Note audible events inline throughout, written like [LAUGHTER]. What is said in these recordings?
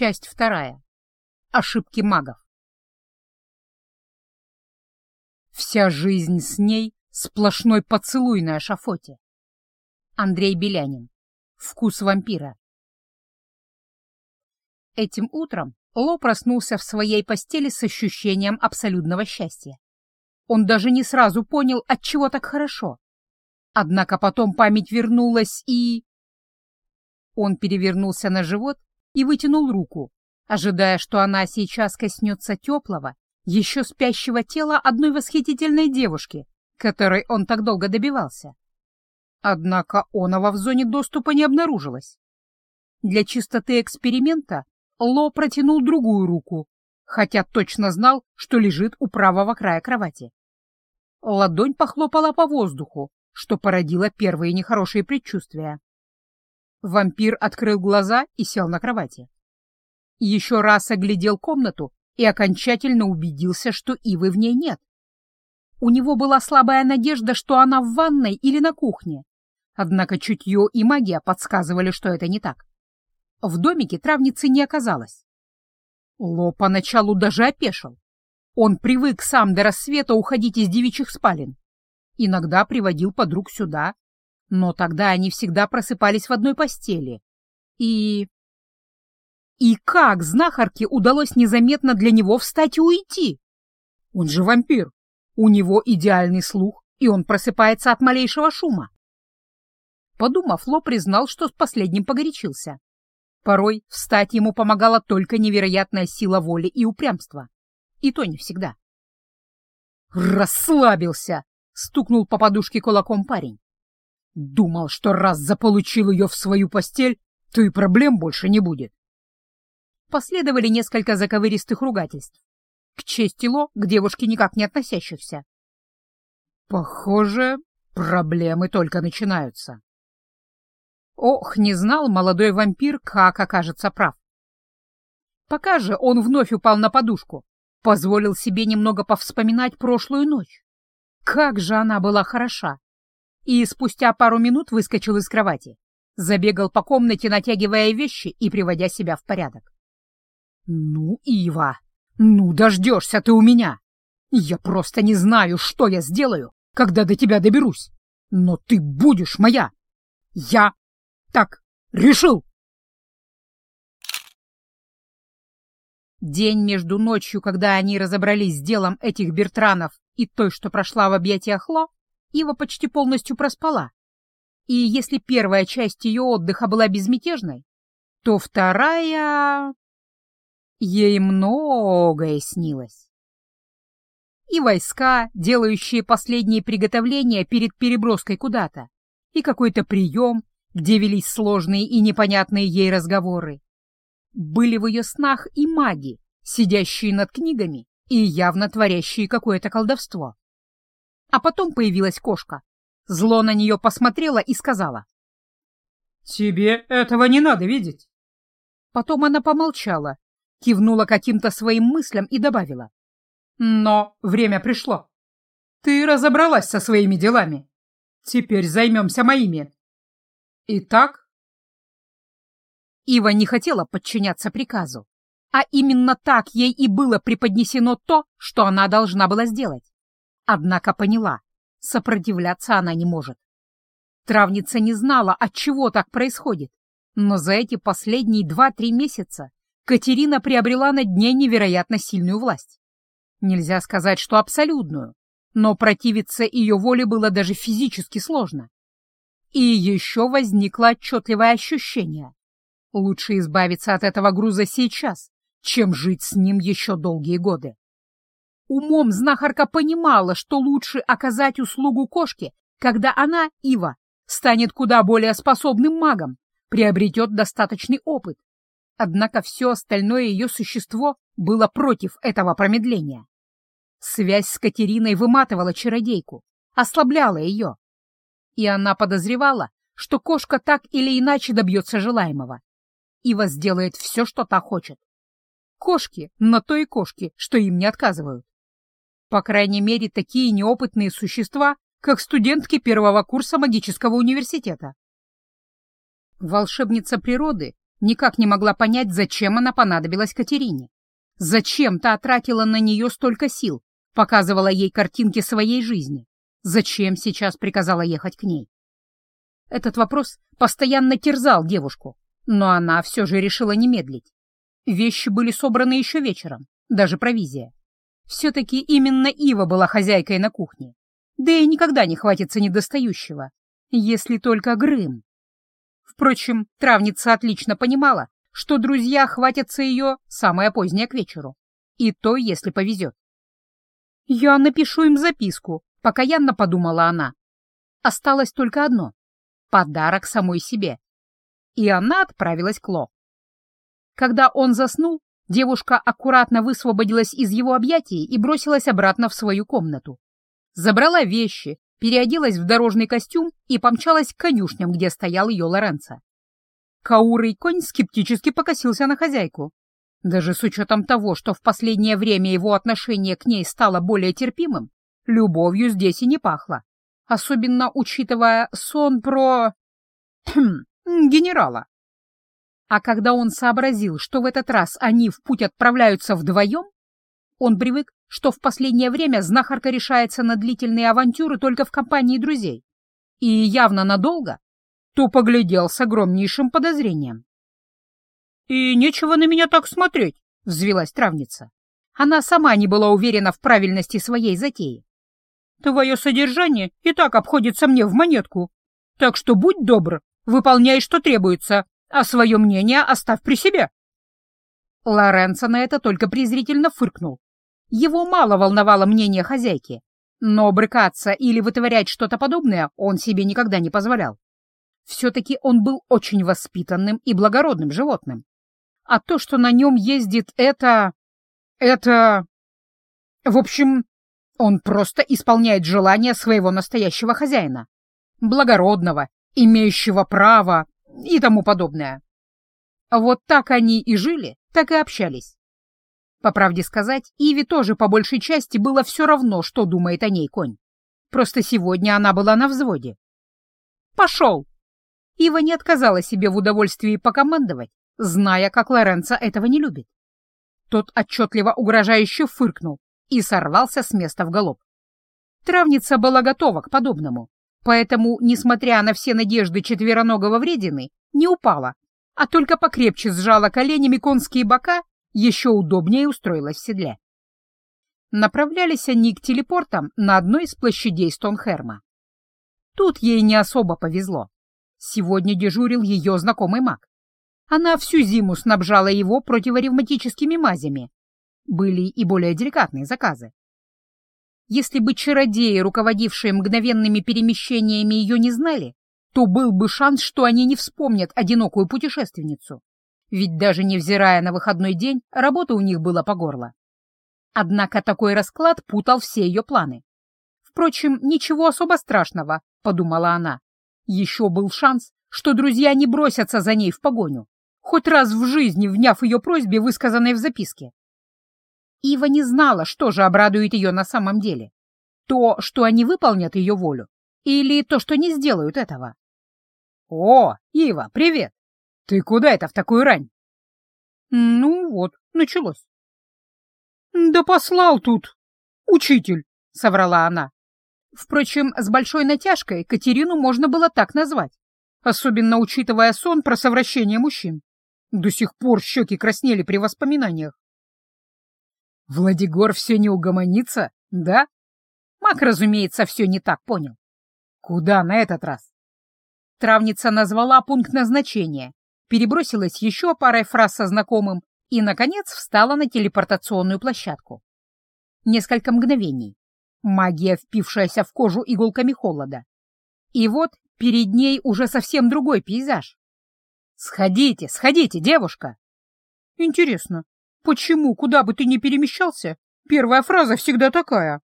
Часть вторая. Ошибки магов. Вся жизнь с ней — сплошной поцелуй на эшафоте. Андрей Белянин. Вкус вампира. Этим утром Ло проснулся в своей постели с ощущением абсолютного счастья. Он даже не сразу понял, от чего так хорошо. Однако потом память вернулась и... Он перевернулся на живот и вытянул руку, ожидая, что она сейчас коснется теплого, еще спящего тела одной восхитительной девушки, которой он так долго добивался. Однако оного в зоне доступа не обнаружилось. Для чистоты эксперимента Ло протянул другую руку, хотя точно знал, что лежит у правого края кровати. Ладонь похлопала по воздуху, что породило первые нехорошие предчувствия. Вампир открыл глаза и сел на кровати. Еще раз оглядел комнату и окончательно убедился, что Ивы в ней нет. У него была слабая надежда, что она в ванной или на кухне, однако чутье и магия подсказывали, что это не так. В домике травницы не оказалось. Ло поначалу даже опешил. Он привык сам до рассвета уходить из девичьих спален. Иногда приводил подруг сюда, но тогда они всегда просыпались в одной постели. И... И как знахарке удалось незаметно для него встать и уйти? Он же вампир. У него идеальный слух, и он просыпается от малейшего шума. Подумав, Ло признал, что с последним погорячился. Порой встать ему помогала только невероятная сила воли и упрямства. И то не всегда. «Расслабился!» — стукнул по подушке кулаком парень. Думал, что раз заполучил ее в свою постель, то и проблем больше не будет. Последовали несколько заковыристых ругательств. К чести Ло, к девушке никак не относящихся. Похоже, проблемы только начинаются. Ох, не знал молодой вампир, как окажется прав. Пока же он вновь упал на подушку, позволил себе немного повспоминать прошлую ночь. Как же она была хороша! И спустя пару минут выскочил из кровати. Забегал по комнате, натягивая вещи и приводя себя в порядок. «Ну, Ива, ну дождешься ты у меня! Я просто не знаю, что я сделаю, когда до тебя доберусь, но ты будешь моя! Я так решил!» День между ночью, когда они разобрались с делом этих Бертранов и той, что прошла в объятиях Ло, Ива почти полностью проспала. И если первая часть ее отдыха была безмятежной, то вторая... Ей многое снилось. И войска, делающие последние приготовления перед переброской куда-то, и какой-то прием, где велись сложные и непонятные ей разговоры. Были в ее снах и маги, сидящие над книгами и явно творящие какое-то колдовство. А потом появилась кошка. Зло на нее посмотрела и сказала. «Тебе этого не надо видеть». Потом она помолчала, кивнула каким-то своим мыслям и добавила. «Но время пришло. Ты разобралась со своими делами. Теперь займемся моими. Итак...» Ива не хотела подчиняться приказу, а именно так ей и было преподнесено то, что она должна была сделать. Однако поняла, сопротивляться она не может. Травница не знала, от чего так происходит, но за эти последние два-три месяца Катерина приобрела над ней невероятно сильную власть. Нельзя сказать, что абсолютную, но противиться ее воле было даже физически сложно. И еще возникло отчетливое ощущение. Лучше избавиться от этого груза сейчас, чем жить с ним еще долгие годы. Умом знахарка понимала, что лучше оказать услугу кошке, когда она, Ива, станет куда более способным магом, приобретет достаточный опыт. Однако все остальное ее существо было против этого промедления. Связь с Катериной выматывала чародейку, ослабляла ее. И она подозревала, что кошка так или иначе добьется желаемого. Ива сделает все, что та хочет. Кошки на то и кошки, что им не отказывают. По крайней мере, такие неопытные существа, как студентки первого курса магического университета. Волшебница природы никак не могла понять, зачем она понадобилась Катерине. Зачем та тратила на нее столько сил, показывала ей картинки своей жизни. Зачем сейчас приказала ехать к ней? Этот вопрос постоянно терзал девушку, но она все же решила не медлить. Вещи были собраны еще вечером, даже провизия. Все-таки именно Ива была хозяйкой на кухне. Да и никогда не хватится недостающего, если только Грым. Впрочем, травница отлично понимала, что друзья хватятся ее самое позднее к вечеру. И то, если повезет. «Я напишу им записку», — покаянно подумала она. Осталось только одно — подарок самой себе. И она отправилась к Ло. Когда он заснул, девушка аккуратно высвободилась из его объятий и бросилась обратно в свою комнату. Забрала вещи, переоделась в дорожный костюм и помчалась к конюшням, где стоял ее Лоренцо. Каурый конь скептически покосился на хозяйку. Даже с учетом того, что в последнее время его отношение к ней стало более терпимым, любовью здесь и не пахло, особенно учитывая сон про... [CLEARS THROAT] генерала. А когда он сообразил, что в этот раз они в путь отправляются вдвоем, он привык, что в последнее время знахарка решается на длительные авантюры только в компании друзей. И явно надолго, то поглядел с огромнейшим подозрением. «И нечего на меня так смотреть», — взвелась травница. Она сама не была уверена в правильности своей затеи. «Твое содержание и так обходится мне в монетку, так что будь добр, выполняй, что требуется, а свое мнение оставь при себе». Лоренцо на это только презрительно фыркнул. Его мало волновало мнение хозяйки, но брыкаться или вытворять что-то подобное он себе никогда не позволял. Все-таки он был очень воспитанным и благородным животным. А то, что на нем ездит это... это... В общем, он просто исполняет желания своего настоящего хозяина. Благородного, имеющего право и тому подобное. Вот так они и жили, так и общались. По правде сказать, Иви тоже по большей части было все равно, что думает о ней конь. Просто сегодня она была на взводе. «Пошел!» Ива не отказала себе в удовольствии покомандовать, зная, как Лоренцо этого не любит. Тот отчетливо угрожающе фыркнул и сорвался с места в галоп. Травница была готова к подобному, поэтому, несмотря на все надежды четвероногого вредины, не упала, а только покрепче сжала коленями конские бока еще удобнее устроилась в седле. Направлялись они к телепортам на одной из площадей Стонхерма. Тут ей не особо повезло. Сегодня дежурил ее знакомый маг. Она всю зиму снабжала его противоревматическими мазями. Были и более деликатные заказы. Если бы чародеи, руководившие мгновенными перемещениями, ее не знали, то был бы шанс, что они не вспомнят одинокую путешественницу ведь даже невзирая на выходной день, работа у них была по горло. Однако такой расклад путал все ее планы. Впрочем, ничего особо страшного, подумала она. Еще был шанс, что друзья не бросятся за ней в погоню, хоть раз в жизни вняв ее просьбе, высказанной в записке. Ива не знала, что же обрадует ее на самом деле. То, что они выполнят ее волю, или то, что не сделают этого. «О, Ива, привет!» «Ты куда это в такую рань?» «Ну вот, началось». «Да послал тут учитель», — соврала она. Впрочем, с большой натяжкой Катерину можно было так назвать, особенно учитывая сон про совращение мужчин. До сих пор щеки краснели при воспоминаниях. Владигор все не угомонится, да? Мак, разумеется, все не так понял. Куда на этот раз? Травница назвала пункт назначения перебросилась еще парой фраз со знакомым и, наконец, встала на телепортационную площадку. Несколько мгновений. Магия, впившаяся в кожу иголками холода. И вот перед ней уже совсем другой пейзаж. «Сходите, сходите, девушка!» «Интересно, почему, куда бы ты ни перемещался, первая фраза всегда такая?»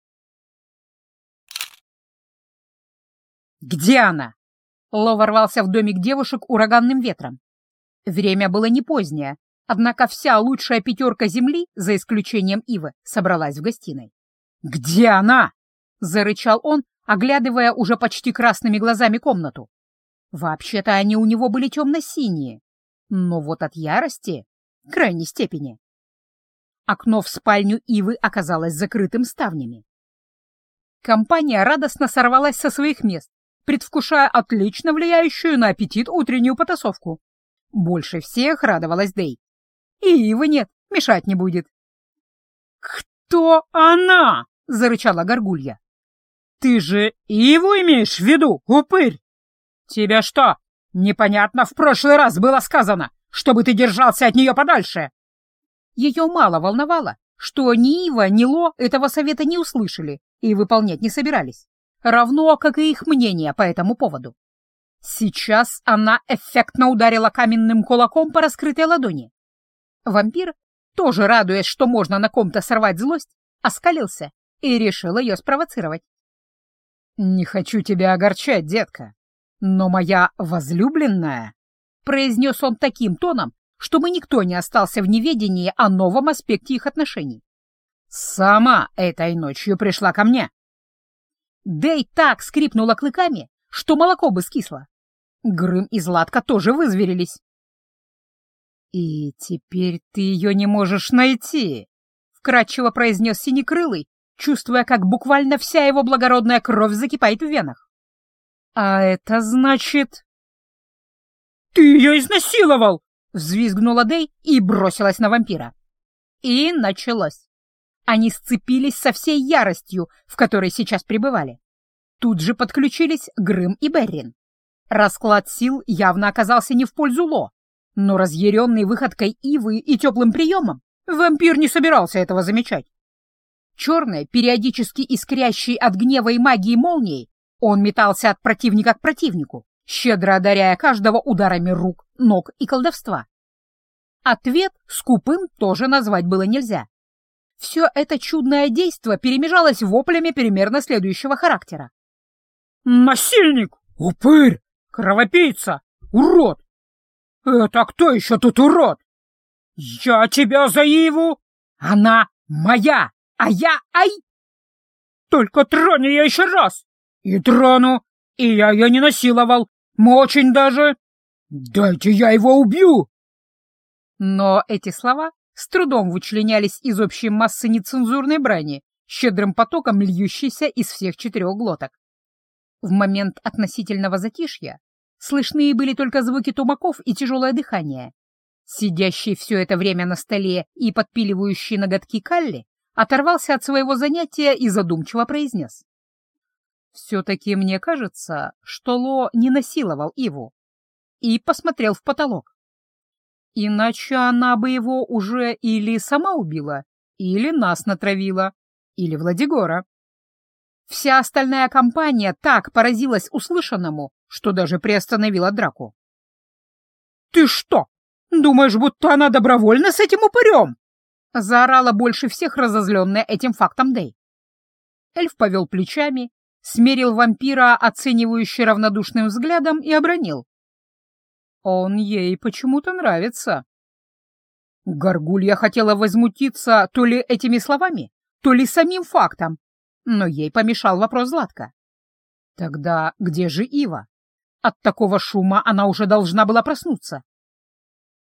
«Где она?» Ло ворвался в домик девушек ураганным ветром. Время было не позднее, однако вся лучшая пятерка земли, за исключением Ивы, собралась в гостиной. «Где она?» — зарычал он, оглядывая уже почти красными глазами комнату. Вообще-то они у него были темно-синие. но вот от ярости — крайней степени. Окно в спальню Ивы оказалось закрытым ставнями. Компания радостно сорвалась со своих мест, предвкушая отлично влияющую на аппетит утреннюю потасовку. Больше всех радовалась Дэй. И Ивы нет, мешать не будет. «Кто она?» — зарычала Горгулья. «Ты же Иву имеешь в виду, упырь?» «Тебя что, непонятно в прошлый раз было сказано, чтобы ты держался от нее подальше?» Ее мало волновало, что ни Ива, ни Ло этого совета не услышали и выполнять не собирались, равно как и их мнение по этому поводу. Сейчас она эффектно ударила каменным кулаком по раскрытой ладони. Вампир, тоже радуясь, что можно на ком-то сорвать злость, оскалился и решил ее спровоцировать. «Не хочу тебя огорчать, детка, но моя возлюбленная...» произнес он таким тоном, чтобы никто не остался в неведении о новом аспекте их отношений. «Сама этой ночью пришла ко мне». Дэй так скрипнула клыками, что молоко бы скисло. Грым и Златка тоже вызверились. «И теперь ты ее не можешь найти», — вкратчиво произнес Синекрылый, чувствуя, как буквально вся его благородная кровь закипает в венах. «А это значит...» «Ты ее изнасиловал!» — взвизгнула Дэй и бросилась на вампира. И началось. Они сцепились со всей яростью, в которой сейчас пребывали. Тут же подключились Грым и Беррин. Расклад сил явно оказался не в пользу Ло, но разъяренный выходкой Ивы и теплым приемом вампир не собирался этого замечать. Черной, периодически искрящей от гнева и магии молнией, он метался от противника к противнику, щедро одаряя каждого ударами рук, ног и колдовства. Ответ скупым тоже назвать было нельзя. Все это чудное действо перемежалось воплями примерно следующего характера. «Насильник! Упырь! Кровопийца! Урод! «Это кто еще тут урод? Я тебя за Иву! Она моя, а я ай! Только трони я еще раз! И трону, и я ее не насиловал, мы очень даже... Дайте я его убью!» Но эти слова с трудом вычленялись из общей массы нецензурной брани, щедрым потоком льющейся из всех четырех глоток. В момент относительного затишья Слышны были только звуки тумаков и тяжелое дыхание. Сидящий все это время на столе и подпиливающий ноготки Калли оторвался от своего занятия и задумчиво произнес. «Все-таки мне кажется, что Ло не насиловал Иву» и посмотрел в потолок. Иначе она бы его уже или сама убила, или нас натравила, или Владигора. Вся остальная компания так поразилась услышанному, что даже приостановила драку. «Ты что, думаешь, будто она добровольно с этим упырем?» Заорала больше всех разозленная этим фактом Дэй. Эльф повел плечами, смерил вампира оценивающий равнодушным взглядом и обронил. «Он ей почему-то нравится». Горгулья хотела возмутиться то ли этими словами, то ли самим фактом, но ей помешал вопрос Златка. Тогда где же Ива? От такого шума она уже должна была проснуться.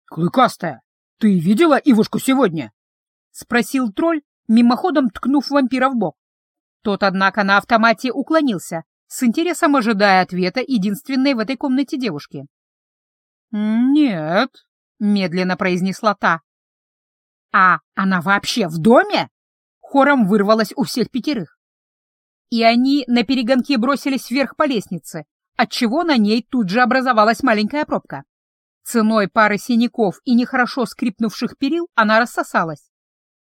«Клыкастая, ты видела Ивушку сегодня?» — спросил тролль, мимоходом ткнув вампира в бок. Тот, однако, на автомате уклонился, с интересом ожидая ответа единственной в этой комнате девушки. «Нет», — медленно произнесла та. «А она вообще в доме?» — хором вырвалась у всех пятерых и они на перегонке бросились вверх по лестнице, отчего на ней тут же образовалась маленькая пробка. Ценой пары синяков и нехорошо скрипнувших перил она рассосалась.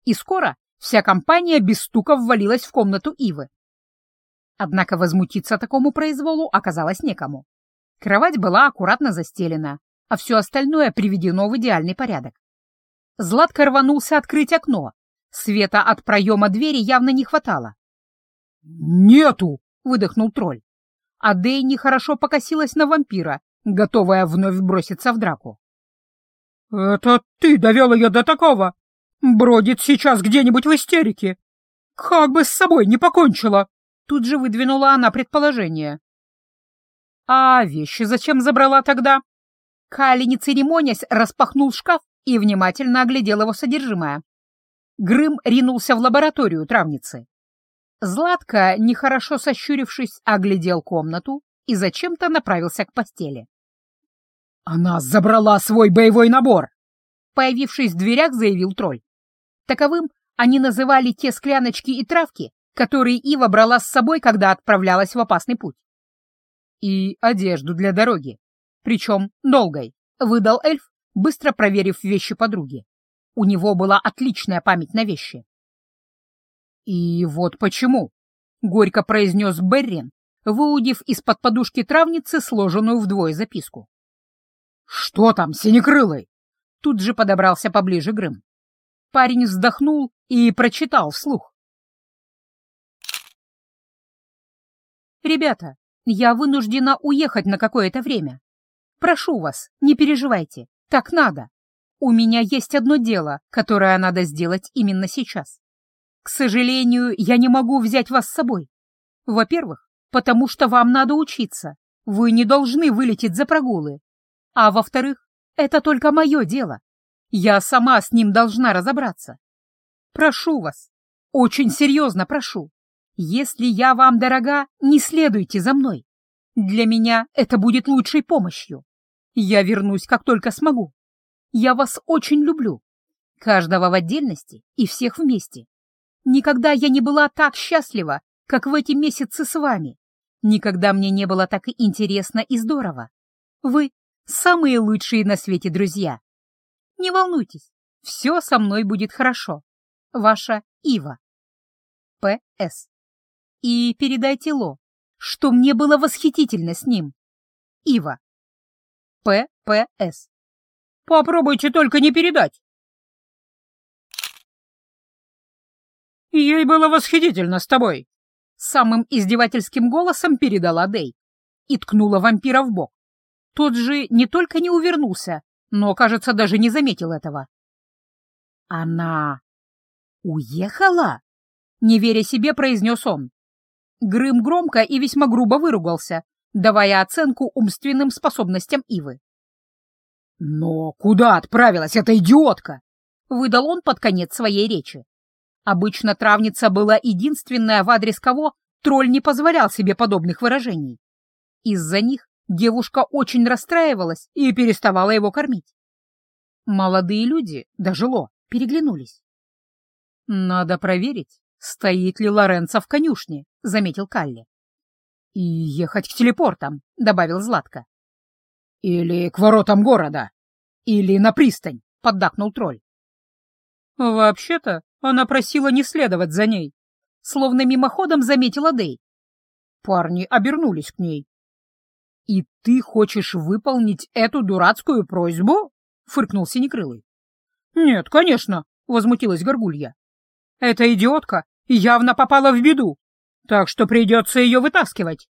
И скоро вся компания без стука ввалилась в комнату Ивы. Однако возмутиться такому произволу оказалось некому. Кровать была аккуратно застелена, а все остальное приведено в идеальный порядок. Златко рванулся открыть окно. Света от проема двери явно не хватало. «Нету!» — выдохнул тролль. А Дэй нехорошо покосилась на вампира, готовая вновь броситься в драку. «Это ты довел ее до такого? Бродит сейчас где-нибудь в истерике. Как бы с собой не покончила!» Тут же выдвинула она предположение. «А вещи зачем забрала тогда?» Кали, не церемонясь, распахнул шкаф и внимательно оглядел его содержимое. Грым ринулся в лабораторию травницы. Златко, нехорошо сощурившись, оглядел комнату и зачем-то направился к постели. «Она забрала свой боевой набор!» Появившись в дверях, заявил тролль. Таковым они называли те скляночки и травки, которые Ива брала с собой, когда отправлялась в опасный путь. И одежду для дороги, причем долгой, выдал эльф, быстро проверив вещи подруги. У него была отличная память на вещи. «И вот почему», — горько произнес Беррин, выудив из-под подушки травницы сложенную вдвое записку. «Что там, синекрылый?» Тут же подобрался поближе Грым. Парень вздохнул и прочитал вслух. «Ребята, я вынуждена уехать на какое-то время. Прошу вас, не переживайте, так надо. У меня есть одно дело, которое надо сделать именно сейчас. К сожалению, я не могу взять вас с собой. Во-первых, потому что вам надо учиться. Вы не должны вылететь за прогулы. А во-вторых, это только мое дело. Я сама с ним должна разобраться. Прошу вас, очень серьезно прошу. Если я вам дорога, не следуйте за мной. Для меня это будет лучшей помощью. Я вернусь, как только смогу. Я вас очень люблю. Каждого в отдельности и всех вместе. Никогда я не была так счастлива, как в эти месяцы с вами. Никогда мне не было так интересно и здорово. Вы самые лучшие на свете друзья. Не волнуйтесь, все со мной будет хорошо. Ваша Ива. П.С. И передайте Ло, что мне было восхитительно с ним. Ива. П.П.С. Попробуйте только не передать. Ей было восхитительно с тобой. Самым издевательским голосом передала Дэй и ткнула вампира в бок. Тот же не только не увернулся, но, кажется, даже не заметил этого. «Она уехала?» — не веря себе, произнес он. Грым громко и весьма грубо выругался, давая оценку умственным способностям Ивы. «Но куда отправилась эта идиотка?» — выдал он под конец своей речи. Обычно травница была единственная, в адрес кого тролль не позволял себе подобных выражений. Из-за них девушка очень расстраивалась и переставала его кормить. Молодые люди, даже Ло, переглянулись. «Надо проверить, стоит ли Лоренцо в конюшне», — заметил Калли. «И ехать к телепортам», — добавил Златко. «Или к воротам города, или на пристань», — поддакнул тролль. «Вообще-то она просила не следовать за ней», — словно мимоходом заметила Дэй. Парни обернулись к ней. «И ты хочешь выполнить эту дурацкую просьбу?» — фыркнул Синекрылый. «Нет, конечно», — возмутилась Горгулья. «Эта идиотка явно попала в беду, так что придется ее вытаскивать».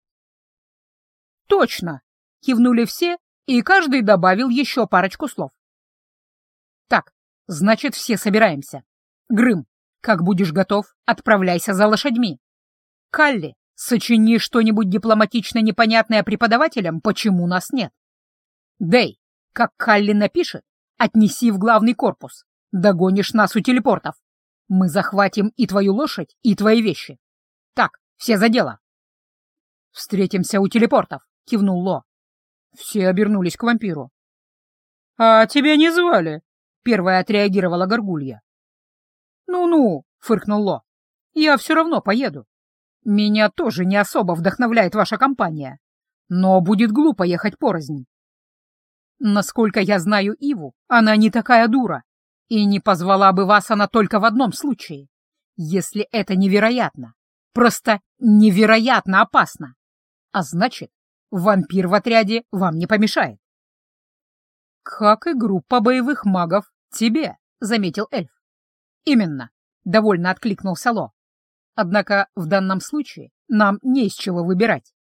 «Точно!» — кивнули все, и каждый добавил еще парочку слов. «Так, значит, все собираемся. Грым, как будешь готов, отправляйся за лошадьми. Калли, сочини что-нибудь дипломатично непонятное преподавателям, почему нас нет. Дэй, как Калли напишет, отнеси в главный корпус. Догонишь нас у телепортов. Мы захватим и твою лошадь, и твои вещи. Так, все за дело. Встретимся у телепортов, кивнул Ло. Все обернулись к вампиру. «А тебя не звали?» — первая отреагировала Горгулья. «Ну-ну», — фыркнул Ло, — «я все равно поеду. Меня тоже не особо вдохновляет ваша компания, но будет глупо ехать порознь. Насколько я знаю Иву, она не такая дура, и не позвала бы вас она только в одном случае, если это невероятно, просто невероятно опасно. А значит, Вампир в отряде вам не помешает. Как и группа боевых магов тебе, заметил эльф. Именно, довольно откликнулся Ло. Однако в данном случае нам не из чего выбирать.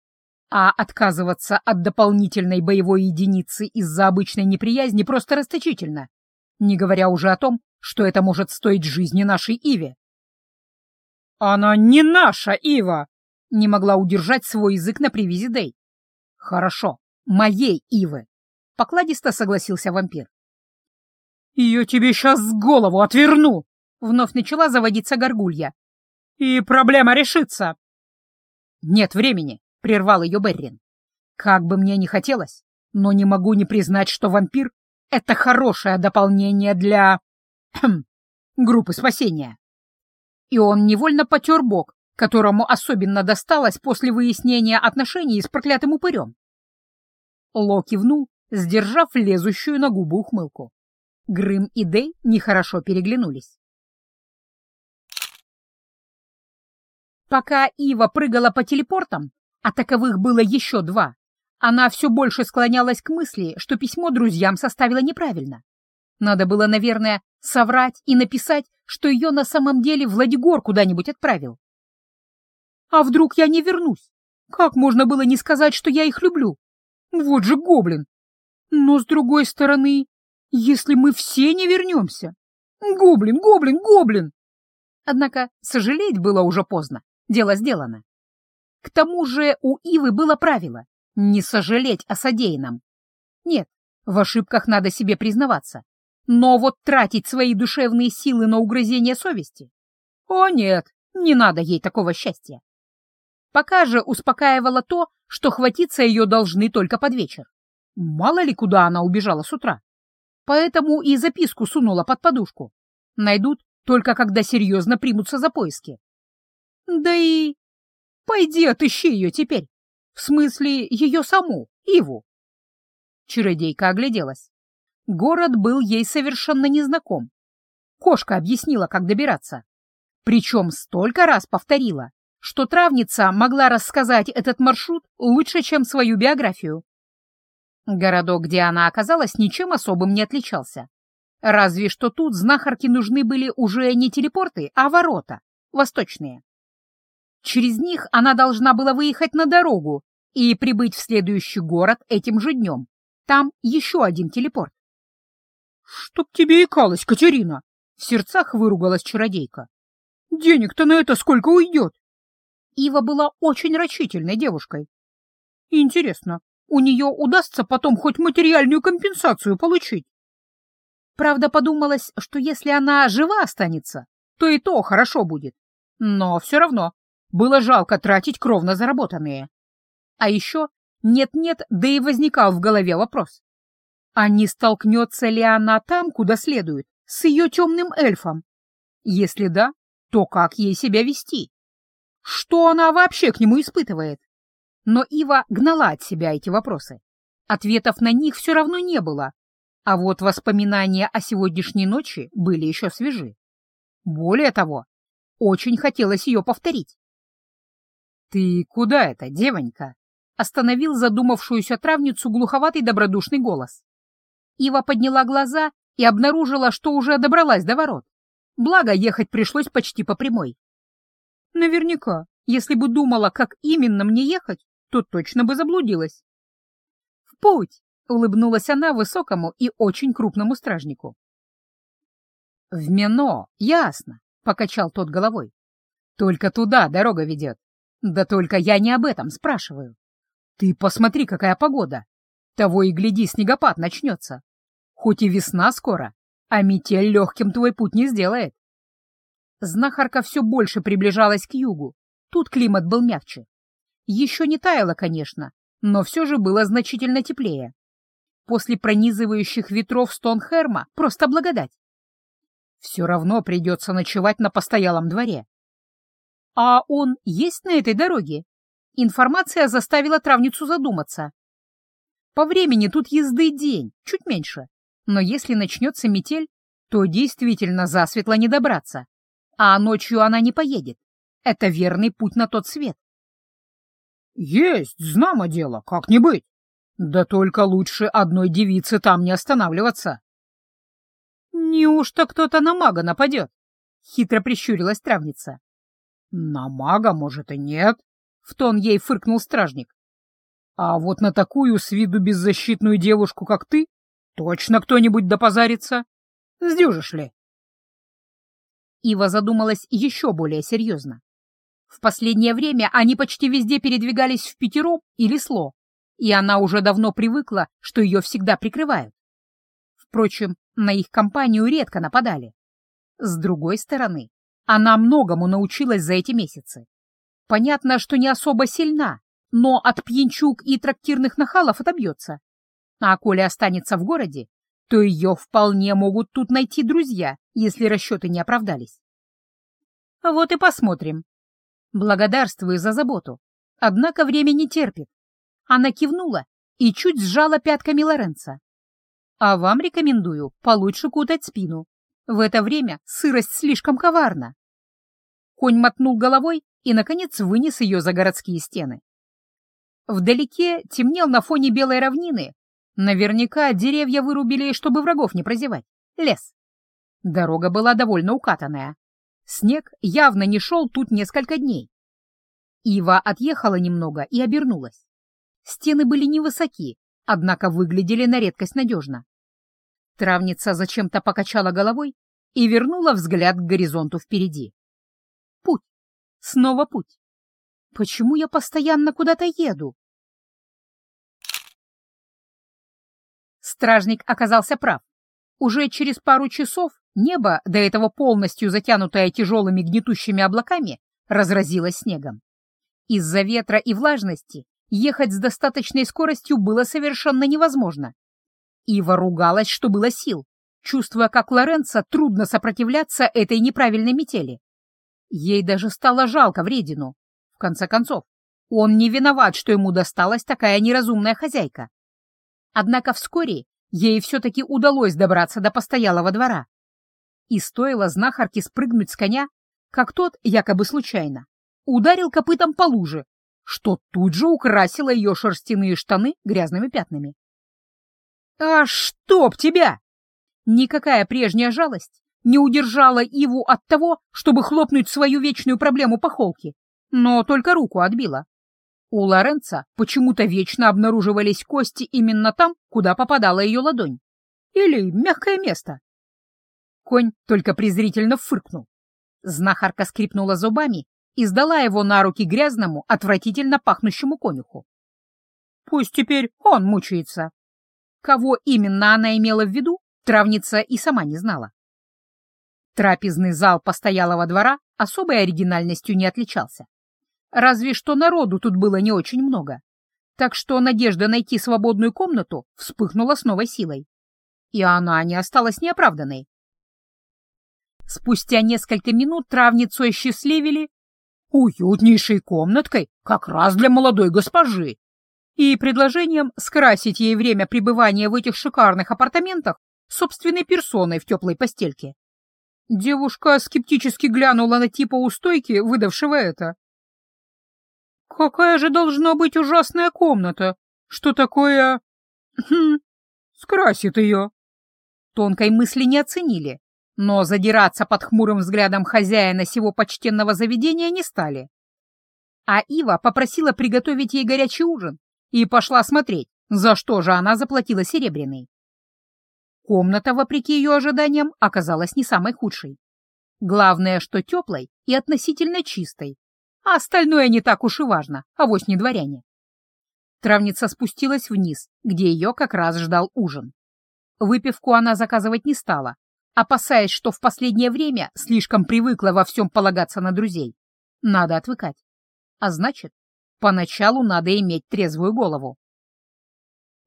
А отказываться от дополнительной боевой единицы из-за обычной неприязни просто расточительно, не говоря уже о том, что это может стоить жизни нашей Иве. «Она не наша Ива!» — не могла удержать свой язык на привязи Дэй. Хорошо, моей Ивы. покладисто согласился вампир. «Я тебе сейчас с голову отверну!» — вновь начала заводиться горгулья. «И проблема решится!» «Нет времени!» — прервал ее Беррин. «Как бы мне ни хотелось, но не могу не признать, что вампир — это хорошее дополнение для... Хм, группы спасения». И он невольно потер бок, которому особенно досталось после выяснения отношений с проклятым упырем. Ло кивнул, сдержав лезущую на губы ухмылку. Грым и Дэй нехорошо переглянулись. Пока Ива прыгала по телепортам, а таковых было еще два, она все больше склонялась к мысли, что письмо друзьям составила неправильно. Надо было, наверное, соврать и написать, что ее на самом деле Владигор куда-нибудь отправил. А вдруг я не вернусь? Как можно было не сказать, что я их люблю? Вот же гоблин! Но, с другой стороны, если мы все не вернемся... Гоблин, гоблин, гоблин! Однако сожалеть было уже поздно, дело сделано. К тому же у Ивы было правило — не сожалеть о содеянном. Нет, в ошибках надо себе признаваться. Но вот тратить свои душевные силы на угрызение совести? О нет, не надо ей такого счастья. Пока же успокаивало то, что хватиться ее должны только под вечер. Мало ли, куда она убежала с утра. Поэтому и записку сунула под подушку. Найдут только когда серьезно примутся за поиски. Да и... Пойди отыщи ее теперь. В смысле, ее саму, Иву. Чародейка огляделась. Город был ей совершенно незнаком. Кошка объяснила, как добираться. Причем столько раз повторила, что травница могла рассказать этот маршрут лучше, чем свою биографию. Городок, где она оказалась, ничем особым не отличался. Разве что тут знахарки нужны были уже не телепорты, а ворота, восточные. Через них она должна была выехать на дорогу и прибыть в следующий город этим же днем. Там еще один телепорт. «Чтоб тебе икалось, Катерина!» — в сердцах выругалась чародейка. «Денег-то на это сколько уйдет?» Ива была очень рачительной девушкой. Интересно, у нее удастся потом хоть материальную компенсацию получить? Правда, подумалось, что если она жива останется, то и то хорошо будет. Но все равно было жалко тратить кровно заработанные. А еще нет-нет, да и возникал в голове вопрос. А не столкнется ли она там, куда следует, с ее темным эльфом? Если да, то как ей себя вести? Что она вообще к нему испытывает? Но Ива гнала от себя эти вопросы. Ответов на них все равно не было. А вот воспоминания о сегодняшней ночи были еще свежи. Более того, очень хотелось ее повторить. «Ты куда это, девонька?» — остановил задумавшуюся травницу глуховатый добродушный голос. Ива подняла глаза и обнаружила, что уже добралась до ворот. Благо, ехать пришлось почти по прямой. Наверняка, если бы думала, как именно мне ехать, то точно бы заблудилась. «В путь!» — улыбнулась она высокому и очень крупному стражнику. «В Мено, ясно», — покачал тот головой. «Только туда дорога ведет. Да только я не об этом спрашиваю. Ты посмотри, какая погода. Того и гляди, снегопад начнется. Хоть и весна скоро, а метель легким твой путь не сделает. Знахарка все больше приближалась к югу. Тут климат был мягче. Еще не таяло, конечно, но все же было значительно теплее. После пронизывающих ветров Стонхерма просто благодать. Все равно придется ночевать на постоялом дворе. А он есть на этой дороге? Информация заставила травницу задуматься. По времени тут езды день, чуть меньше. Но если начнется метель, то действительно засветло не добраться а ночью она не поедет. Это верный путь на тот свет. Есть, знамо дело, как не быть. Да только лучше одной девице там не останавливаться. Неужто кто-то на мага нападет? Хитро прищурилась травница. На мага, может, и нет, в тон ей фыркнул стражник. А вот на такую с виду беззащитную девушку, как ты, точно кто-нибудь допозарится. Сдюжишь ли? Ива задумалась еще более серьезно. В последнее время они почти везде передвигались в пятером или сло, и она уже давно привыкла, что ее всегда прикрывают. Впрочем, на их компанию редко нападали. С другой стороны, она многому научилась за эти месяцы. Понятно, что не особо сильна, но от пьянчук и трактирных нахалов отобьется. А коли останется в городе, то ее вполне могут тут найти друзья, если расчеты не оправдались. Вот и посмотрим. Благодарствую за заботу. Однако время не терпит. Она кивнула и чуть сжала пятками Лоренца. А вам рекомендую получше кутать спину. В это время сырость слишком коварна. Конь мотнул головой и, наконец, вынес ее за городские стены. Вдалеке темнел на фоне белой равнины. Наверняка деревья вырубили, чтобы врагов не прозевать. Лес. Дорога была довольно укатанная. Снег явно не шел тут несколько дней. Ива отъехала немного и обернулась. Стены были невысоки, однако выглядели на редкость надежно. Травница зачем-то покачала головой и вернула взгляд к горизонту впереди. Снова путь. Почему я постоянно куда-то еду? Стражник оказался прав. Уже через пару часов небо, до этого полностью затянутое тяжелыми гнетущими облаками, разразилось снегом. Из-за ветра и влажности ехать с достаточной скоростью было совершенно невозможно. Ива ругалась, что было сил, чувствуя, как Лоренцо трудно сопротивляться этой неправильной метели. Ей даже стало жалко вредину. В конце концов, он не виноват, что ему досталась такая неразумная хозяйка. Однако вскоре ей все-таки удалось добраться до постоялого двора. И стоило знахарке спрыгнуть с коня, как тот, якобы случайно, ударил копытом по луже, что тут же украсило ее шерстяные штаны грязными пятнами. «А чтоб тебя!» Никакая прежняя жалость не удержала Иву от того, чтобы хлопнуть свою вечную проблему по холке, но только руку отбила. У Лоренца почему-то вечно обнаруживались кости именно там, куда попадала ее ладонь. Или мягкое место. Конь только презрительно фыркнул. Знахарка скрипнула зубами и сдала его на руки грязному, отвратительно пахнущему конюху. Пусть теперь он мучается. Кого именно она имела в виду, травница и сама не знала. Трапезный зал постоялого двора особой оригинальностью не отличался. Разве что народу тут было не очень много. Так что надежда найти свободную комнату вспыхнула с новой силой. И она не осталась неоправданной. Спустя несколько минут травницу осчастливили уютнейшей комнаткой как раз для молодой госпожи и предложением скрасить ей время пребывания в этих шикарных апартаментах собственной персоной в теплой постельке. Девушка скептически глянула на типа у стойки, выдавшего это, Какая же должна быть ужасная комната! Что такое... Хм, скрасит ее. Тонкой мысли не оценили, но задираться под хмурым взглядом хозяина сего почтенного заведения не стали. А Ива попросила приготовить ей горячий ужин и пошла смотреть, за что же она заплатила серебряный. Комната, вопреки ее ожиданиям, оказалась не самой худшей. Главное, что теплой и относительно чистой, а остальное не так уж и важно, авось не дворяне. Травница спустилась вниз, где ее как раз ждал ужин. Выпивку она заказывать не стала, опасаясь, что в последнее время слишком привыкла во всем полагаться на друзей. Надо отвыкать. А значит, поначалу надо иметь трезвую голову.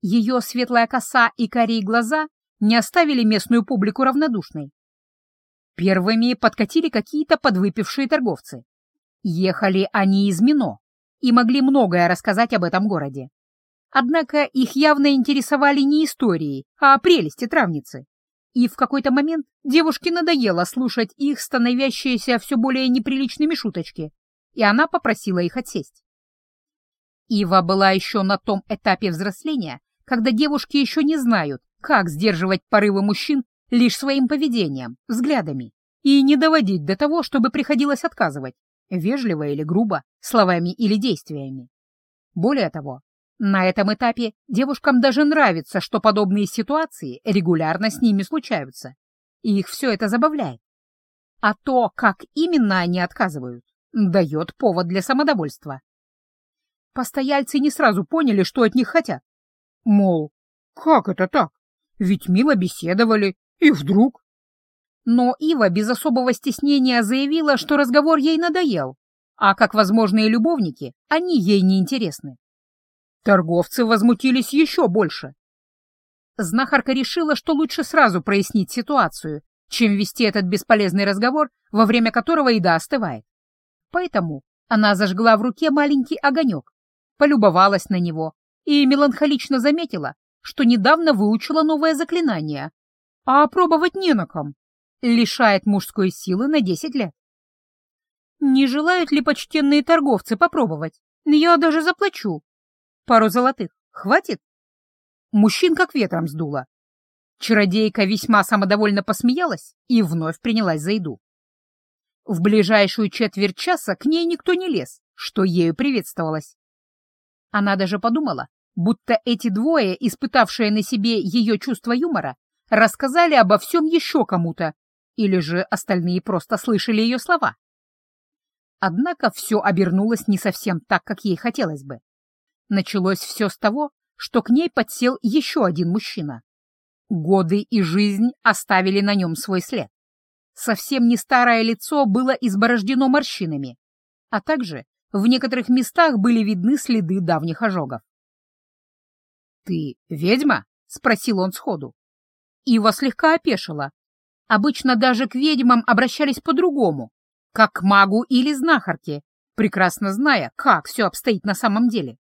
Ее светлая коса и карие глаза не оставили местную публику равнодушной. Первыми подкатили какие-то подвыпившие торговцы. Ехали они из Мино и могли многое рассказать об этом городе. Однако их явно интересовали не истории, а прелести травницы. И в какой-то момент девушке надоело слушать их становящиеся все более неприличными шуточки, и она попросила их отсесть. Ива была еще на том этапе взросления, когда девушки еще не знают, как сдерживать порывы мужчин лишь своим поведением, взглядами, и не доводить до того, чтобы приходилось отказывать, вежливо или грубо, словами или действиями. Более того, на этом этапе девушкам даже нравится, что подобные ситуации регулярно с ними случаются, и их все это забавляет. А то, как именно они отказывают, дает повод для самодовольства. Постояльцы не сразу поняли, что от них хотят. Мол, как это так? Ведь мило беседовали, и вдруг... Но Ива без особого стеснения заявила, что разговор ей надоел, а как возможные любовники, они ей не интересны. Торговцы возмутились еще больше. Знахарка решила, что лучше сразу прояснить ситуацию, чем вести этот бесполезный разговор, во время которого еда остывает. Поэтому она зажгла в руке маленький огонек, полюбовалась на него и меланхолично заметила, что недавно выучила новое заклинание, а опробовать не на ком. Лишает мужской силы на десять лет. Не желают ли почтенные торговцы попробовать? Я даже заплачу. Пару золотых. Хватит? Мужчин как ветром сдуло. Чародейка весьма самодовольно посмеялась и вновь принялась за еду. В ближайшую четверть часа к ней никто не лез, что ею приветствовалось. Она даже подумала, будто эти двое, испытавшие на себе ее чувство юмора, рассказали обо всем еще кому-то, или же остальные просто слышали ее слова. Однако все обернулось не совсем так, как ей хотелось бы. Началось все с того, что к ней подсел еще один мужчина. Годы и жизнь оставили на нем свой след. Совсем не старое лицо было изборождено морщинами, а также в некоторых местах были видны следы давних ожогов. «Ты ведьма?» — спросил он сходу. Ива слегка опешила. Обычно даже к ведьмам обращались по-другому, как к магу или знахарке, прекрасно зная, как все обстоит на самом деле.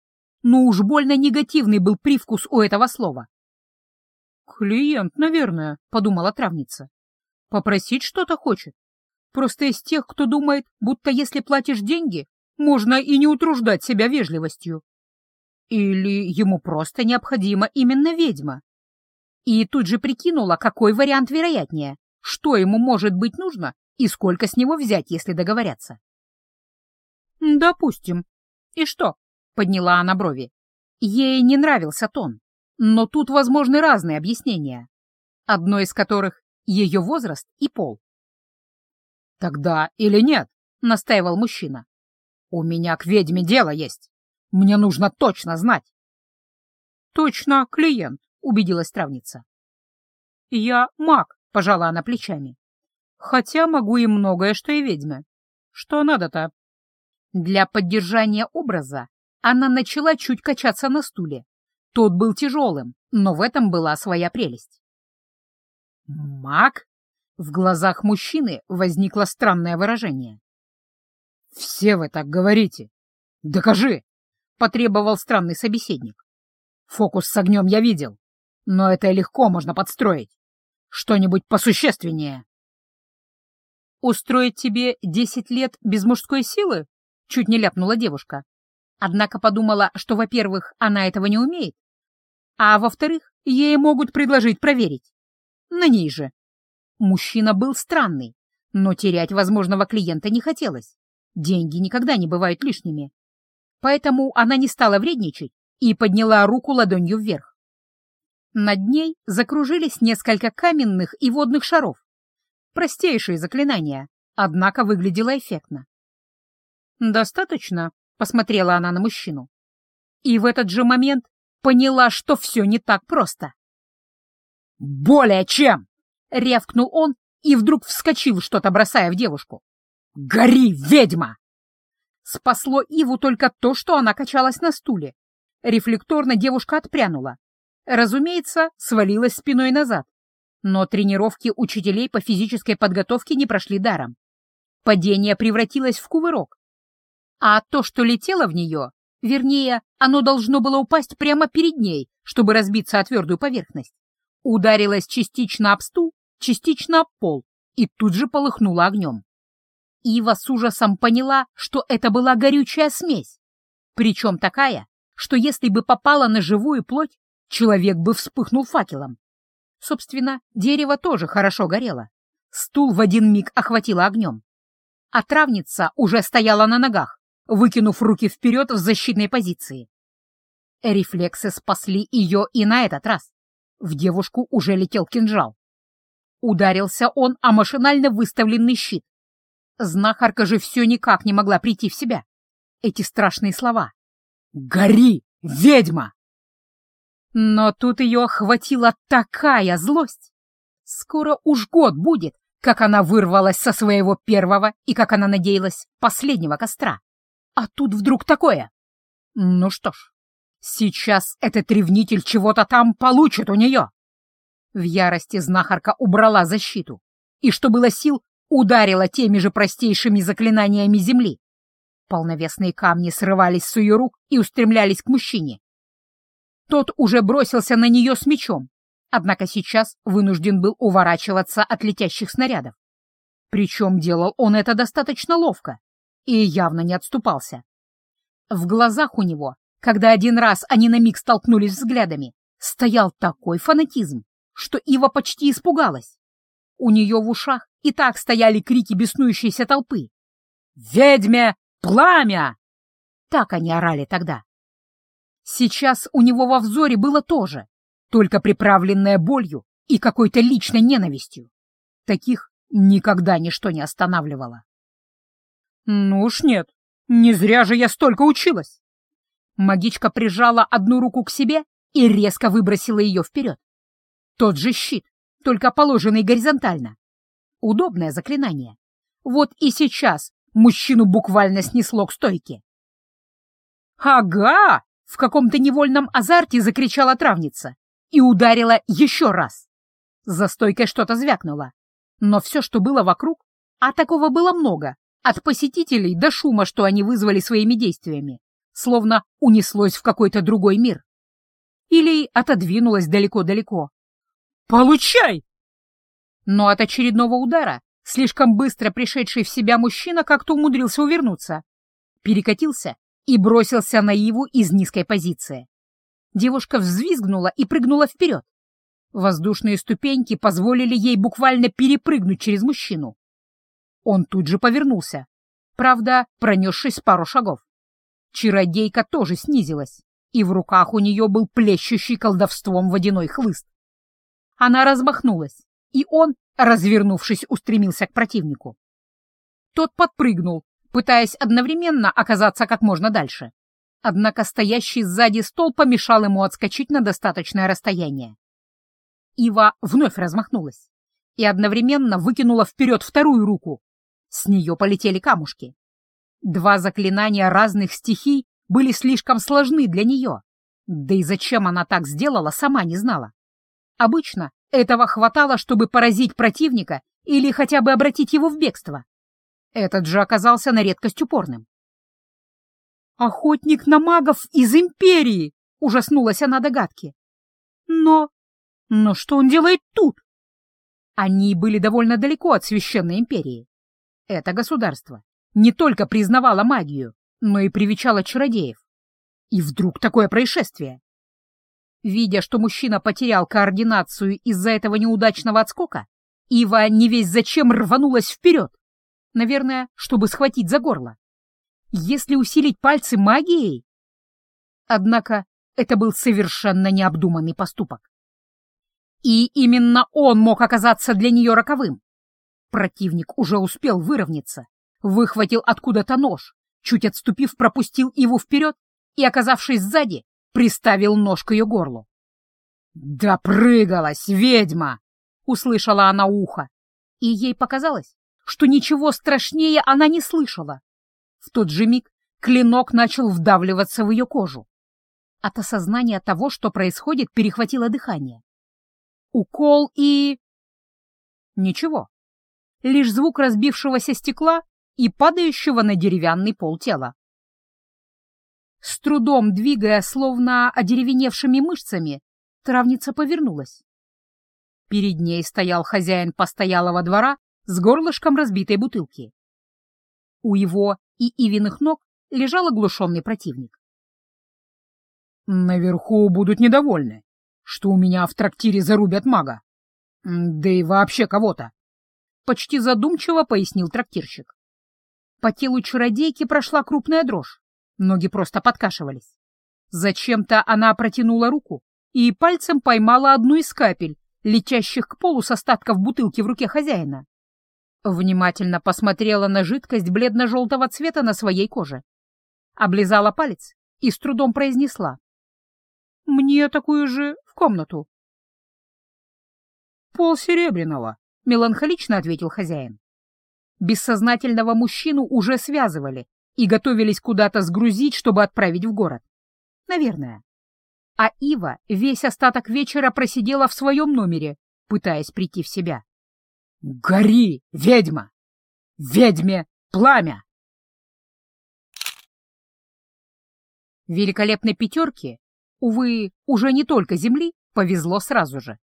Но уж больно негативный был привкус у этого слова. «Клиент, наверное», — подумала травница. «Попросить что-то хочет. Просто из тех, кто думает, будто если платишь деньги, можно и не утруждать себя вежливостью. Или ему просто необходима именно ведьма. И тут же прикинула, какой вариант вероятнее, что ему может быть нужно и сколько с него взять, если договорятся. «Допустим. И что?» — подняла она брови. Ей не нравился тон, но тут возможны разные объяснения, одно из которых — ее возраст и пол. «Тогда или нет?» — настаивал мужчина. «У меня к ведьме дело есть. Мне нужно точно знать». «Точно клиент», — убедилась травница. «Я маг», — пожала она плечами. «Хотя могу и многое, что и ведьме. Что надо-то?» Для поддержания образа она начала чуть качаться на стуле. Тот был тяжелым, но в этом была своя прелесть. «Маг?» В глазах мужчины возникло странное выражение. «Все вы так говорите. Докажи!» — потребовал странный собеседник. «Фокус с огнем я видел, но это легко можно подстроить. Что-нибудь посущественнее». «Устроить тебе десять лет без мужской силы?» — чуть не ляпнула девушка. Однако подумала, что, во-первых, она этого не умеет, а во-вторых, ей могут предложить проверить. На ней же. Мужчина был странный, но терять возможного клиента не хотелось. Деньги никогда не бывают лишними. Поэтому она не стала вредничать и подняла руку ладонью вверх. Над ней закружились несколько каменных и водных шаров. Простейшие заклинания, однако выглядело эффектно. «Достаточно?» — посмотрела она на мужчину. И в этот же момент поняла, что все не так просто. «Более чем!» — рявкнул он и вдруг вскочил, что-то бросая в девушку. «Гори, ведьма!» Спасло Иву только то, что она качалась на стуле. Рефлекторно девушка отпрянула. Разумеется, свалилась спиной назад. Но тренировки учителей по физической подготовке не прошли даром. Падение превратилось в кувырок. А то, что летело в нее, вернее, оно должно было упасть прямо перед ней, чтобы разбиться о твердую поверхность, ударилось частично об стул, частично об пол и тут же полыхнуло огнем. Ива с ужасом поняла, что это была горючая смесь. Причем такая, что если бы попала на живую плоть, человек бы вспыхнул факелом. Собственно, дерево тоже хорошо горело. Стул в один миг охватило огнем. А травница уже стояла на ногах, выкинув руки вперед в защитной позиции. Рефлексы спасли ее и на этот раз. В девушку уже летел кинжал. Ударился он о машинально выставленный щит, Знахарка же все никак не могла прийти в себя. Эти страшные слова. «Гори, ведьма!» Но тут ее охватила такая злость. Скоро уж год будет, как она вырвалась со своего первого и, как она надеялась, последнего костра. А тут вдруг такое. Ну что ж, сейчас этот ревнитель чего-то там получит у нее. В ярости знахарка убрала защиту и, что было сил, ударила теми же простейшими заклинаниями земли. Полновесные камни срывались с ее рук и устремлялись к мужчине. Тот уже бросился на нее с мечом, однако сейчас вынужден был уворачиваться от летящих снарядов. Причем делал он это достаточно ловко и явно не отступался. В глазах у него, когда один раз они на миг столкнулись взглядами, стоял такой фанатизм, что Ива почти испугалась. У нее в ушах и так стояли крики беснующейся толпы. «Ведьме! Пламя!» Так они орали тогда. Сейчас у него во взоре было тоже, только приправленное болью и какой-то личной ненавистью. Таких никогда ничто не останавливало. Ну уж нет, не зря же я столько училась. Магичка прижала одну руку к себе и резко выбросила ее вперед. Тот же щит, только положенный горизонтально. Удобное заклинание. Вот и сейчас мужчину буквально снесло к стойке. «Ага!» — в каком-то невольном азарте закричала травница и ударила еще раз. За стойкой что-то звякнуло, но все, что было вокруг, а такого было много, от посетителей до шума, что они вызвали своими действиями, словно унеслось в какой-то другой мир. Или отодвинулось далеко-далеко. «Получай!» Но от очередного удара слишком быстро пришедший в себя мужчина как-то умудрился увернуться, перекатился и бросился на Иву из низкой позиции. Девушка взвизгнула и прыгнула вперед. Воздушные ступеньки позволили ей буквально перепрыгнуть через мужчину. Он тут же повернулся, правда, пронесшись пару шагов. Чародейка тоже снизилась, и в руках у нее был плещущий колдовством водяной хлыст. Она размахнулась, и он, развернувшись, устремился к противнику. Тот подпрыгнул, пытаясь одновременно оказаться как можно дальше. Однако стоящий сзади стол помешал ему отскочить на достаточное расстояние. Ива вновь размахнулась и одновременно выкинула вперед вторую руку. С нее полетели камушки. Два заклинания разных стихий были слишком сложны для нее. Да и зачем она так сделала, сама не знала. Обычно этого хватало, чтобы поразить противника или хотя бы обратить его в бегство. Этот же оказался на редкость упорным. «Охотник на магов из Империи!» — ужаснулась она догадки. «Но... но что он делает тут?» Они были довольно далеко от Священной Империи. Это государство не только признавало магию, но и привечало чародеев. И вдруг такое происшествие. Видя, что мужчина потерял координацию из-за этого неудачного отскока, Ива не весь зачем рванулась вперед. Наверное, чтобы схватить за горло если усилить пальцы магией? Однако это был совершенно необдуманный поступок. И именно он мог оказаться для нее роковым. Противник уже успел выровняться, выхватил откуда-то нож, чуть отступив, пропустил его вперед и, оказавшись сзади, приставил нож к ее горлу. «Допрыгалась, ведьма!» — услышала она ухо, и ей показалось, что ничего страшнее она не слышала. В тот же миг клинок начал вдавливаться в ее кожу. От осознания того, что происходит, перехватило дыхание. Укол и... Ничего. Лишь звук разбившегося стекла и падающего на деревянный пол тела. С трудом двигая, словно одеревеневшими мышцами, травница повернулась. Перед ней стоял хозяин постоялого двора с горлышком разбитой бутылки. У его и Ивиных ног лежал оглушенный противник. «Наверху будут недовольны, что у меня в трактире зарубят мага. Да и вообще кого-то», — почти задумчиво пояснил трактирщик. По телу чародейки прошла крупная дрожь, ноги просто подкашивались. Зачем-то она протянула руку и пальцем поймала одну из капель, летящих к полу с остатков бутылки в руке хозяина. Внимательно посмотрела на жидкость бледно-желтого цвета на своей коже. Облизала палец и с трудом произнесла. «Мне такую же в комнату». «Пол серебряного», — меланхолично ответил хозяин. Бессознательного мужчину уже связывали и готовились куда-то сгрузить, чтобы отправить в город. Наверное. А Ива весь остаток вечера просидела в своем номере, пытаясь прийти в себя. «Гори, ведьма! Ведьме пламя!» Великолепной пятерке, увы, уже не только Земли, повезло сразу же.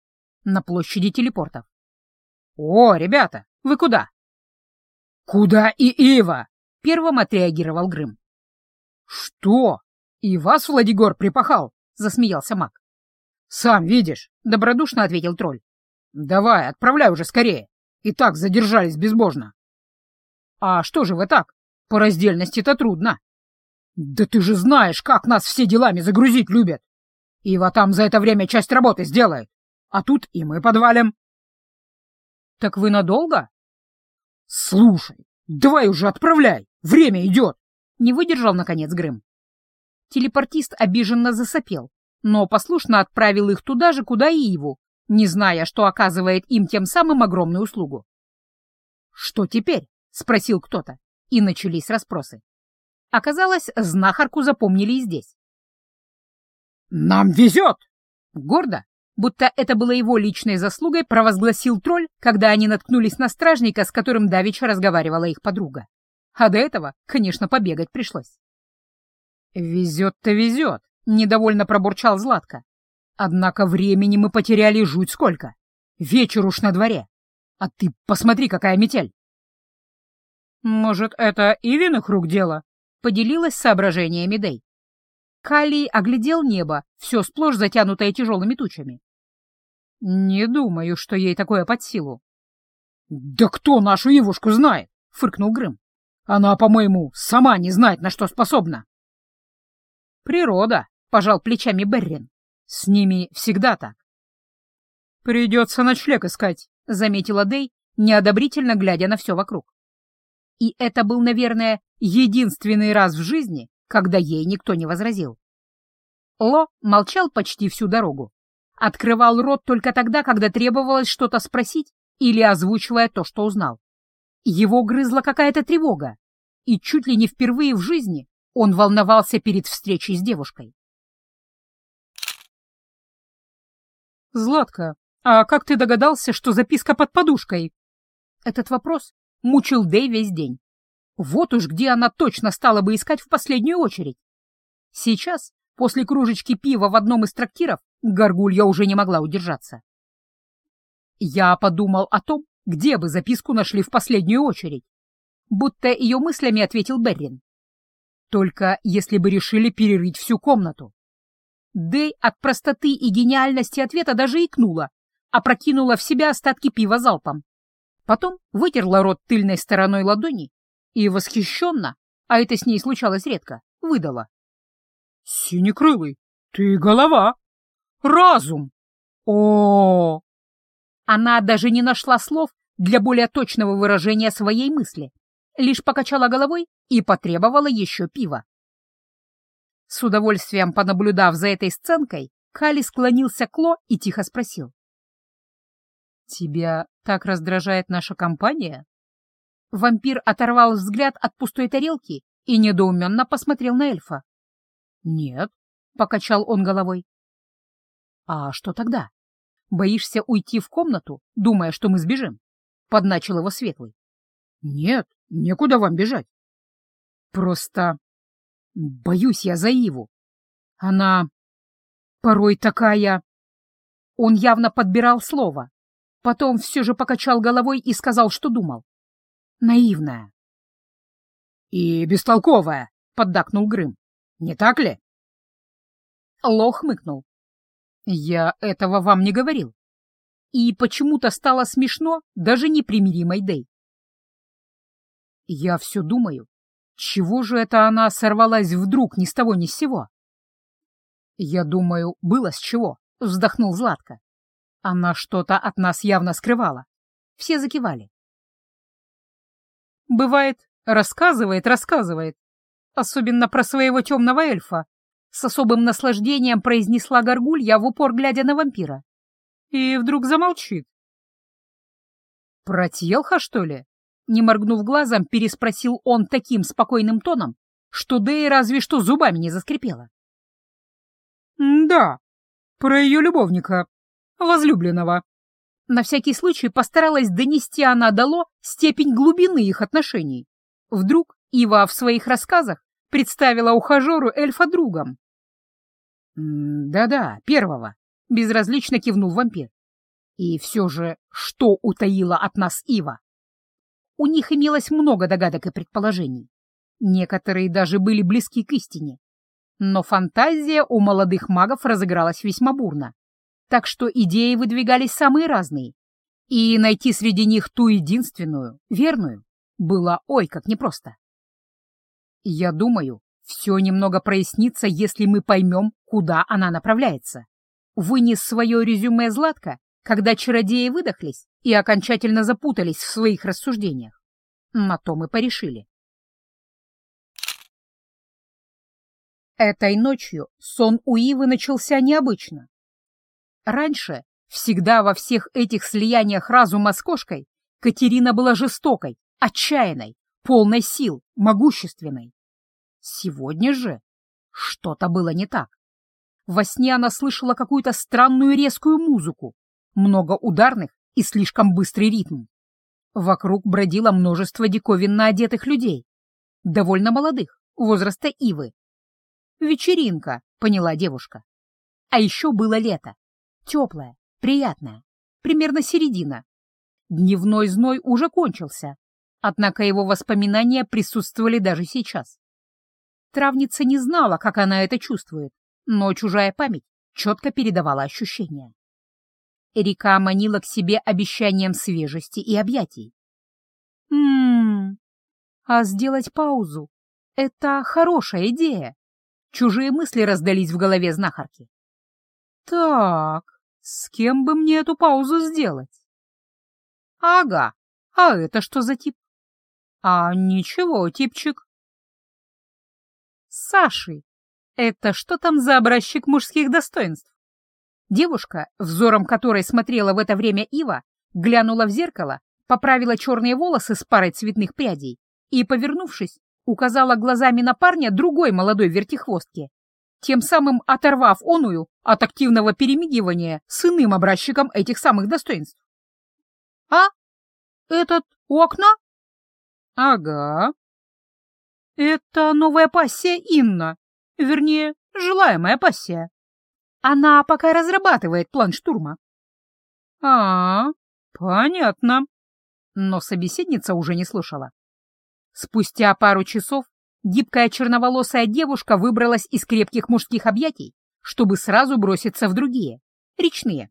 На площади телепортов. «О, ребята, вы куда?» «Куда и Ива?» — первым отреагировал Грым. «Что? И вас Владигор припахал?» — засмеялся маг. «Сам видишь», — добродушно ответил тролль. «Давай, отправляй уже скорее. И так задержались безбожно». «А что же вы так? По раздельности-то трудно». «Да ты же знаешь, как нас все делами загрузить любят. Ива там за это время часть работы сделает, а тут и мы подвалим». «Так вы надолго?» «Слушай, давай уже отправляй, время идет!» — не выдержал, наконец, Грым. Телепортист обиженно засопел, но послушно отправил их туда же, куда и Иву, не зная, что оказывает им тем самым огромную услугу. «Что теперь?» — спросил кто-то, и начались расспросы. Оказалось, знахарку запомнили и здесь. «Нам везет!» — гордо, будто это было его личной заслугой, провозгласил тролль, когда они наткнулись на стражника, с которым давеча разговаривала их подруга. А до этого, конечно, побегать пришлось. «Везет-то везет», — недовольно пробурчал Златко. «Однако времени мы потеряли жуть сколько. Вечер уж на дворе. А ты посмотри, какая метель!» «Может, это Ивиных рук дело?» — поделилась соображениями Дэй. Калий оглядел небо, все сплошь затянутое тяжелыми тучами. «Не думаю, что ей такое под силу». «Да кто нашу Ивушку знает?» — фыркнул Грым. «Она, по-моему, сама не знает, на что способна». «Природа», — пожал плечами Беррин. «С ними всегда так». «Придется ночлег искать», — заметила Дэй, неодобрительно глядя на все вокруг. И это был, наверное, единственный раз в жизни, когда ей никто не возразил. Ло молчал почти всю дорогу. Открывал рот только тогда, когда требовалось что-то спросить или озвучивая то, что узнал. Его грызла какая-то тревога, и чуть ли не впервые в жизни он волновался перед встречей с девушкой. «Златка, а как ты догадался, что записка под подушкой?» Этот вопрос мучил Дэй весь день. Вот уж где она точно стала бы искать в последнюю очередь. Сейчас, после кружечки пива в одном из трактиров, Горгулья уже не могла удержаться. Я подумал о том, где бы записку нашли в последнюю очередь. Будто ее мыслями ответил Беррин. Только если бы решили перерыть всю комнату. Дэй от простоты и гениальности ответа даже икнула, опрокинула в себя остатки пива залпом. Потом вытерла рот тыльной стороной ладони и восхищенно, а это с ней случалось редко, выдала. «Синекрылый, ты голова! Разум! о, Она даже не нашла слов для более точного выражения своей мысли, лишь покачала головой и потребовала еще пива. С удовольствием понаблюдав за этой сценкой, Кали склонился к Ло и тихо спросил. «Тебя так раздражает наша компания?» Вампир оторвал взгляд от пустой тарелки и недоуменно посмотрел на эльфа. «Нет», — покачал он головой. «А что тогда? Боишься уйти в комнату, думая, что мы сбежим?» — подначил его Светлый. «Нет, некуда вам бежать. Просто боюсь я за Иву. Она порой такая...» Он явно подбирал слово, потом все же покачал головой и сказал, что думал наивная. — И бестолковая, — поддакнул Грым. — Не так ли? Лох хмыкнул. — Я этого вам не говорил. И почему-то стало смешно даже непримиримой Дэй. Я все думаю, чего же это она сорвалась вдруг ни с того ни с сего? Я думаю, было с чего, — вздохнул Златко. Она что-то от нас явно скрывала. Все закивали. Бывает, рассказывает, рассказывает. Особенно про своего темного эльфа, С особым наслаждением произнесла горгулья в упор, глядя на вампира. И вдруг замолчит. «Протелха, что ли?» Не моргнув глазом, переспросил он таким спокойным тоном, что Дэй разве что зубами не заскрипела. «Да, про ее любовника, возлюбленного». На всякий случай постаралась донести она дало степень глубины их отношений. Вдруг Ива в своих рассказах представила ухажеру эльфа другом. «Да-да, первого», — безразлично кивнул вампир. «И все же, что утаила от нас Ива?» У них имелось много догадок и предположений. Некоторые даже были близки к истине. Но фантазия у молодых магов разыгралась весьма бурно, так что идеи выдвигались самые разные, и найти среди них ту единственную, верную, было ой как непросто. Я думаю, все немного прояснится, если мы поймем, куда она направляется. Вынес свое резюме Златка, когда чародеи выдохлись и окончательно запутались в своих рассуждениях. На то мы порешили. Этой ночью сон у Ивы начался необычно. Раньше, всегда во всех этих слияниях разума с кошкой, Катерина была жестокой, отчаянной, полной сил, могущественной. Сегодня же что-то было не так. Во сне она слышала какую-то странную резкую музыку, много ударных и слишком быстрый ритм. Вокруг бродило множество диковинно одетых людей, довольно молодых, возраста Ивы. «Вечеринка», — поняла девушка. А еще было лето, теплое, приятное, примерно середина. Дневной зной уже кончился, однако его воспоминания присутствовали даже сейчас. Травница не знала, как она это чувствует, но чужая память четко передавала ощущения. Эрика манила к себе обещанием свежести и объятий. «Ммм, а сделать паузу — это хорошая идея!» Чужие мысли раздались в голове знахарки. «Так, с кем бы мне эту паузу сделать?» «Ага, а это что за тип?» «А ничего, типчик, Сашей. Это что там за образчик мужских достоинств? Девушка, взором которой смотрела в это время Ива, глянула в зеркало, поправила черные волосы с парой цветных прядей и, повернувшись, указала глазами на парня другой молодой вертихвостки, тем самым оторвав оную от активного перемигивания с иным образчиком этих самых достоинств. «А? Этот у окна?» «Ага», это новая пассия Инна, вернее, желаемая пассия. Она пока разрабатывает план штурма. А, понятно. Но собеседница уже не слушала. Спустя пару часов гибкая черноволосая девушка выбралась из крепких мужских объятий, чтобы сразу броситься в другие, речные.